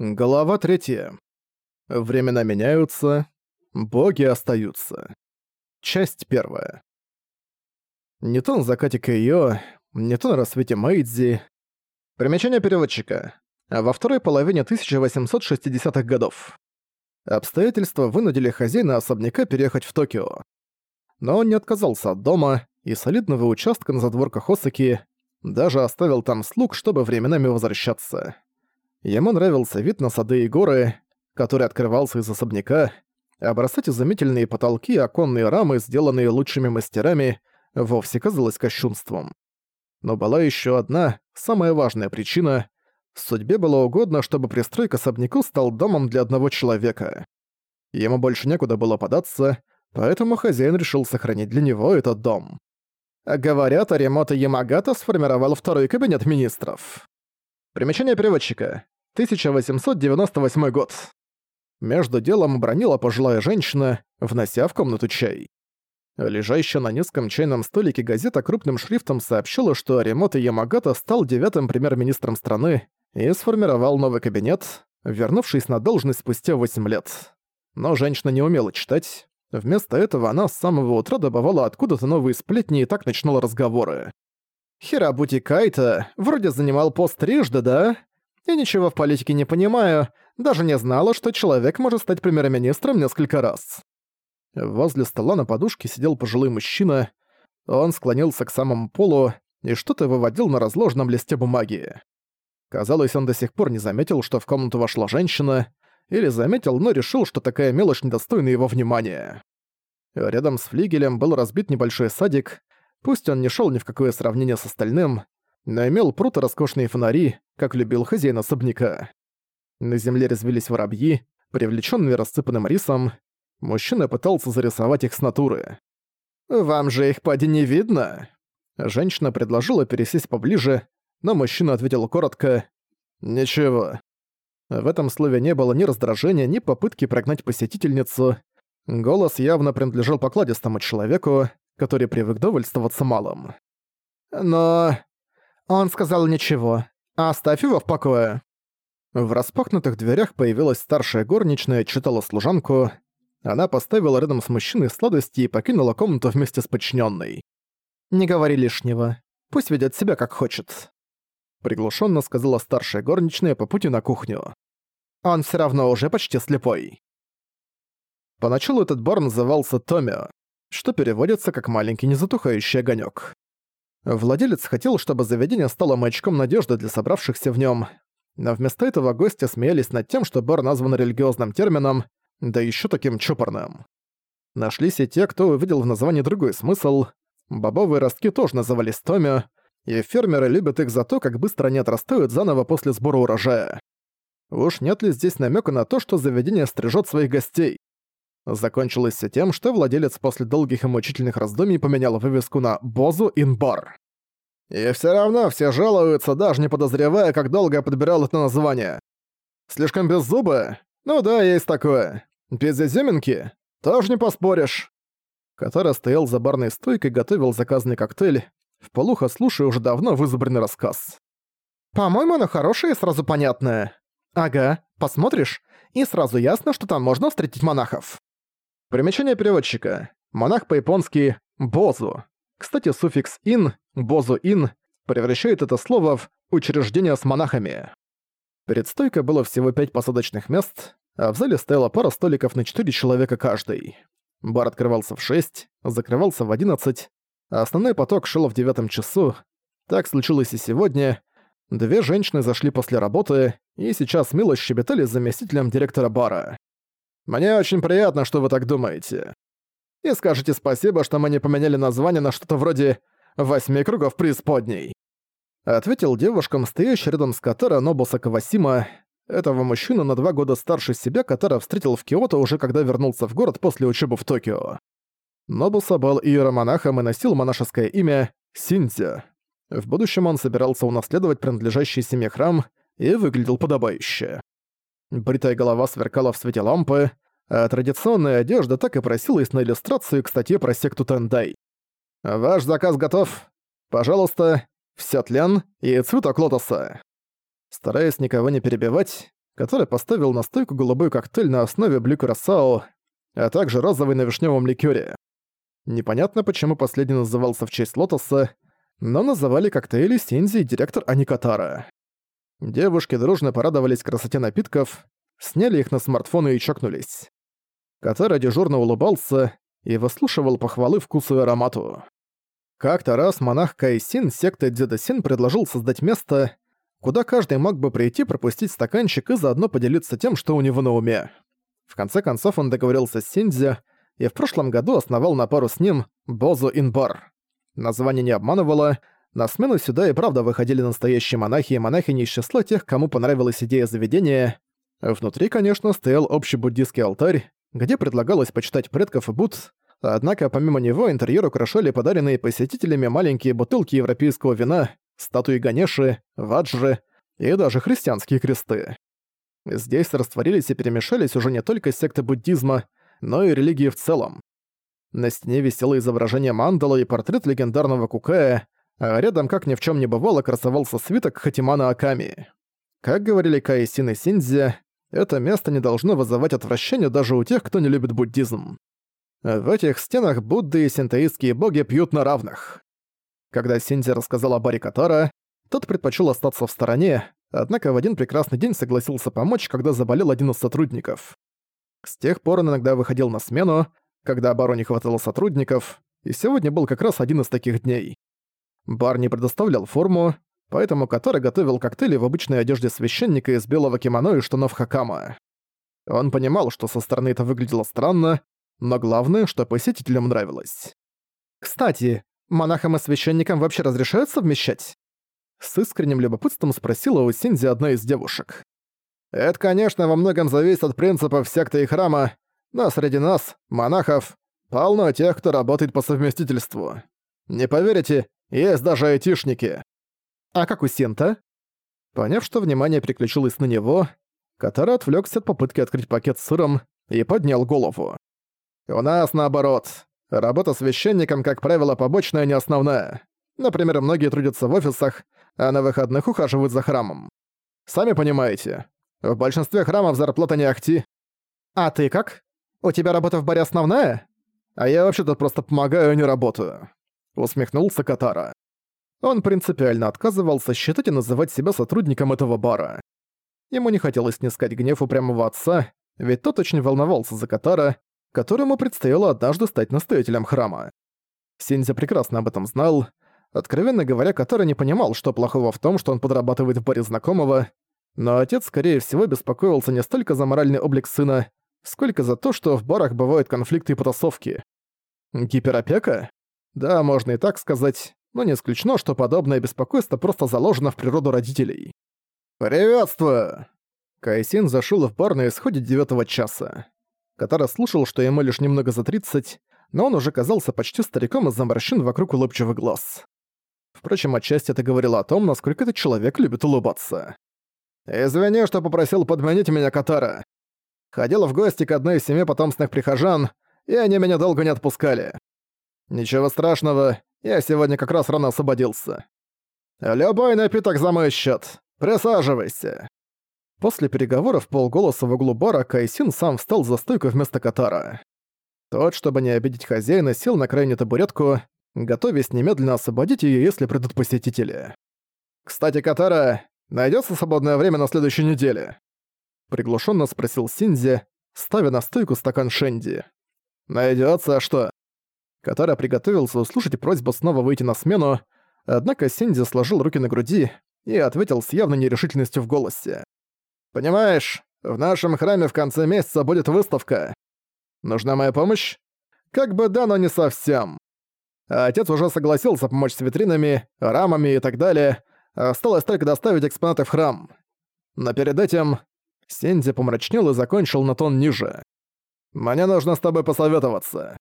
Глава третья. Времена меняются, боги остаются. Часть первая. Не то на закате Кэйо, не то на рассвете Мэйдзи. Примечание переводчика. Во второй половине 1860-х годов. Обстоятельства вынудили хозяина особняка переехать в Токио. Но он не отказался от дома и солидного участка на задворках Осаки, даже оставил там слуг, чтобы временами возвращаться. Ему нравился вид на сады и горы, который открывался из особняка, а бросать изумительные потолки и оконные рамы, сделанные лучшими мастерами, вовсе казалось кощунством. Но была еще одна, самая важная причина. Судьбе было угодно, чтобы пристрой к особняку стал домом для одного человека. Ему больше некуда было податься, поэтому хозяин решил сохранить для него этот дом. Говорят, Аримото Ямагата сформировал второй кабинет министров. Примечание переводчика. 1898 год. Между делом бронила пожилая женщина, внося в комнату чай. Лежащая на низком чайном столике газета крупным шрифтом сообщила, что Аримото Ямагата стал девятым премьер-министром страны и сформировал новый кабинет, вернувшись на должность спустя 8 лет. Но женщина не умела читать. Вместо этого она с самого утра добывала откуда-то новые сплетни и так начинала разговоры. Хирабути Кайта вроде занимал пост трижды, да? Я ничего в политике не понимаю, даже не знала, что человек может стать премьер-министром несколько раз. Возле стола на подушке сидел пожилой мужчина. Он склонился к самому полу и что-то выводил на разложенном листе бумаги. Казалось, он до сих пор не заметил, что в комнату вошла женщина, или заметил, но решил, что такая мелочь недостойна его внимания. Рядом с флигелем был разбит небольшой садик, Пусть он не шел ни в какое сравнение с остальным, но имел пруд и роскошные фонари, как любил хозяин особняка. На земле развелись воробьи, привлеченные рассыпанным рисом. Мужчина пытался зарисовать их с натуры. «Вам же их поди не видно?» Женщина предложила пересесть поближе, но мужчина ответил коротко «Ничего». В этом слове не было ни раздражения, ни попытки прогнать посетительницу. Голос явно принадлежал покладистому человеку, который привык довольствоваться малым. Но... Он сказал ничего. Оставь его в покое. В распахнутых дверях появилась старшая горничная, читала служанку. Она поставила рядом с мужчиной сладости и покинула комнату вместе с подчиненной. «Не говори лишнего. Пусть ведет себя как хочет», — приглушенно сказала старшая горничная по пути на кухню. «Он все равно уже почти слепой». Поначалу этот бар назывался Томио что переводится как «маленький незатухающий огонек. Владелец хотел, чтобы заведение стало маячком надежды для собравшихся в нем, но вместо этого гости смеялись над тем, что бар назван религиозным термином, да еще таким чопорным. Нашлись и те, кто увидел в названии другой смысл. Бобовые ростки тоже назывались Томи, и фермеры любят их за то, как быстро они отрастают заново после сбора урожая. Уж нет ли здесь намека на то, что заведение стрижет своих гостей? Закончилось все тем, что владелец после долгих и мучительных раздумий поменял вывеску на «Бозу Инбар». И все равно все жалуются, даже не подозревая, как долго я подбирал это название. Слишком беззубое? Ну да, есть такое. Без изюминки? Тоже не поспоришь. Который стоял за барной стойкой готовил заказанный коктейль, вполуха слушая уже давно вызубренный рассказ. «По-моему, оно хорошее и сразу понятное. Ага, посмотришь, и сразу ясно, что там можно встретить монахов». Примечание переводчика. Монах по-японски «бозу». Кстати, суффикс «ин» «бозу-ин» превращает это слово в «учреждение с монахами». Перед стойкой было всего пять посадочных мест, а в зале стояла пара столиков на четыре человека каждый. Бар открывался в шесть, закрывался в одиннадцать, а основной поток шел в девятом часу. Так случилось и сегодня. Две женщины зашли после работы и сейчас мило щебетали с заместителем директора бара. Мне очень приятно, что вы так думаете. И скажите спасибо, что мы не поменяли название на что-то вроде «Восьми кругов преисподней». Ответил девушкам, стоящий рядом с Катара Нобуса Кавасима, этого мужчину на два года старше себя, Катара встретил в Киото уже когда вернулся в город после учебы в Токио. Нобуса был иеромонахом и носил монашеское имя Синдзя. В будущем он собирался унаследовать принадлежащий семье храм и выглядел подобающе. Бритая голова сверкала в свете лампы, а традиционная одежда так и просилась на иллюстрацию к статье про секту Тендай. «Ваш заказ готов. Пожалуйста, вся тлен и цветок лотоса». Стараясь никого не перебивать, который поставил на стойку голубой коктейль на основе блю Курасао, а также розовый на вишневом ликёре. Непонятно, почему последний назывался в честь Лотоса, но называли коктейли Синзи и директор Аникатара. Девушки дружно порадовались красоте напитков, сняли их на смартфоны и чокнулись. Катара дежурно улыбался и выслушивал похвалы вкусу и аромату. Как-то раз монах Кайсин секты Дзюдасин предложил создать место, куда каждый мог бы прийти пропустить стаканчик и заодно поделиться тем, что у него на уме. В конце концов он договорился с Синдзи и в прошлом году основал на пару с ним Бозу Инбар. Название не обманывало, на смену сюда и правда выходили настоящие монахи и монахини из числа тех, кому понравилась идея заведения. Внутри, конечно, стоял общий буддийский алтарь, где предлагалось почитать предков и Будд, однако помимо него интерьер украшали подаренные посетителями маленькие бутылки европейского вина, статуи Ганеши, ваджры и даже христианские кресты. Здесь растворились и перемешались уже не только секты буддизма, но и религии в целом. На стене висело изображение мандала и портрет легендарного Кукая, а рядом, как ни в чем не бывало, красовался свиток Хатимана Аками. Как говорили Каисин и Синдзи, это место не должно вызывать отвращение даже у тех, кто не любит буддизм. В этих стенах Будды и синтоистские боги пьют на равных. Когда Синдзи рассказал о Барри Катара, тот предпочел остаться в стороне, однако в один прекрасный день согласился помочь, когда заболел один из сотрудников. С тех пор он иногда выходил на смену, когда бару не хватало сотрудников, и сегодня был как раз один из таких дней. Бар не предоставлял форму, поэтому Катара готовил коктейли в обычной одежде священника из белого кимоно и штанов хакама. Он понимал, что со стороны это выглядело странно, но главное, что посетителям нравилось. «Кстати, монахам и священникам вообще разрешают совмещать?» С искренним любопытством спросила у Синзи одна из девушек. «Это, конечно, во многом зависит от принципов секты и храма, но среди нас, монахов, полно тех, кто работает по совместительству. Не поверите, есть даже айтишники. А как у Синта? Поняв, что внимание переключилось на него, Катара отвлекся от попытки открыть пакет с сыром и поднял голову. «У нас наоборот. Работа священником, как правило, побочная, не основная. Например, многие трудятся в офисах, а на выходных ухаживают за храмом. Сами понимаете, в большинстве храмов зарплата не ахти. А ты как? У тебя работа в баре основная? А я вообще тут просто помогаю, а не работаю усмехнулся Катара. Он принципиально отказывался считать и называть себя сотрудником этого бара. Ему не хотелось снискать гнев упрямого отца, ведь тот очень волновался за Катара, которому предстояло однажды стать настоятелем храма. Синзя прекрасно об этом знал. Откровенно говоря, Катара не понимал, что плохого в том, что он подрабатывает в баре знакомого, но отец, скорее всего, беспокоился не столько за моральный облик сына, сколько за то, что в барах бывают конфликты и потасовки. Гиперопека? Да, можно и так сказать, но не исключено, что подобное беспокойство просто заложено в природу родителей. «Приветствую!» Кайсин зашел в бар на исходе девятого часа. Катара слушал, что ему лишь немного за тридцать, но он уже казался почти стариком из-за морщин вокруг улыбчивых глаз. Впрочем, отчасти это говорило о том, насколько этот человек любит улыбаться. «Извини, что попросил подменить меня Катара. Ходил в гости к одной из семи потомственных прихожан, и они меня долго не отпускали. «Ничего страшного, я сегодня как раз рано освободился. Любой напиток за мой счет. Присаживайся». После переговоров полголоса в углу бара Кайсин сам встал за стойку вместо Катара. Тот, чтобы не обидеть хозяина, сел на крайнюю табуретку, готовясь немедленно освободить ее, если придут посетители. «Кстати, Катара, найдется свободное время на следующей неделе?» Приглушенно спросил Синзи, ставя на стойку стакан Шенди. Найдется, а что? Катара приготовился услышать просьбу снова выйти на смену, однако Синди сложил руки на груди и ответил с явной нерешительностью в голосе. «Понимаешь, в нашем храме в конце месяца будет выставка. Нужна моя помощь? Как бы да, но не совсем. Отец уже согласился помочь с витринами, рамами и так далее. Осталось только доставить экспонаты в храм. Но перед этим Синди помрачнел и закончил на тон ниже. «Мне нужно с тобой посоветоваться.